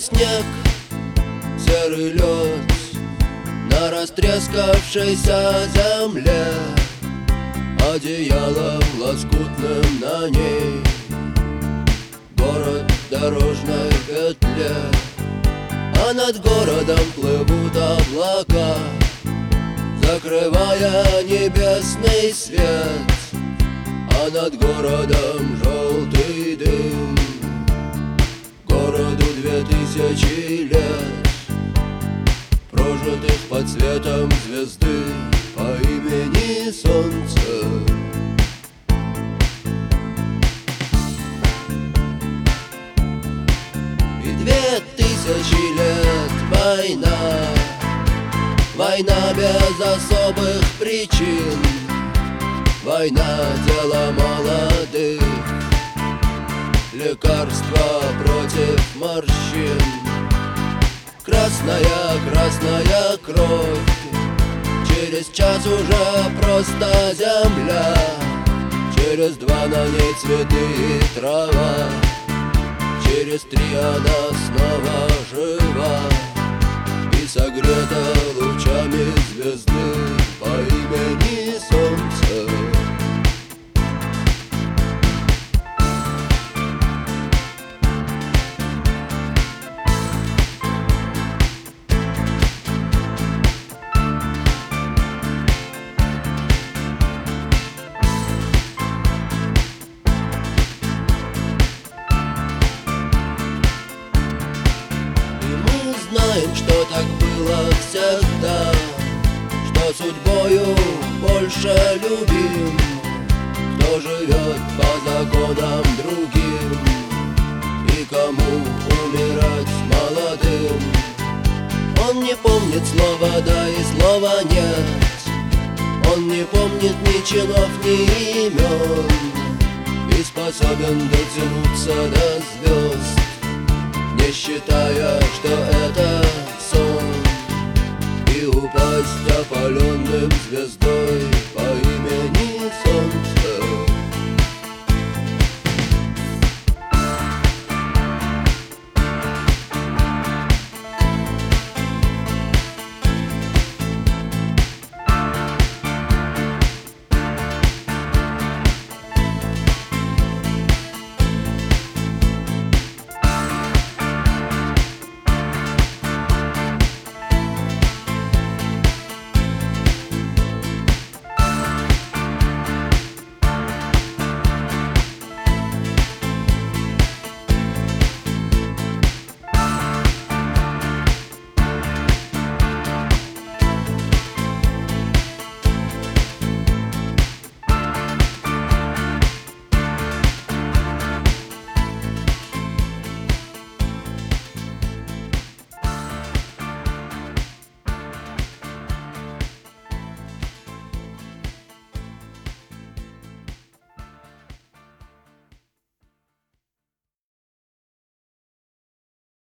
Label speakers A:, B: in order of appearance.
A: Снег, серый лед На растрескавшейся земле. Одеялом лоскутным на ней Город в дорожной петле А над городом плывут облака Закрывая небесный свет. А над городом желтый тысячи лет Прожитых под светом звезды По имени Солнце. И две тысячи лет война. Война без особых причин. Война — дело молодых Лекарства против морщин. Красная, красная кровь. Через час уже просто земля. Через два на ней цветы и трава. Через три она снова знаем, что так было всегда Что судьбою больше любим Кто живет по законам другим И кому умирать молодым. Он не помнит слова «да» и слова «нет» Он не помнит ни чинов, ни имен И способен дотянуться до звезд не считая, что это упасть опаленным звездой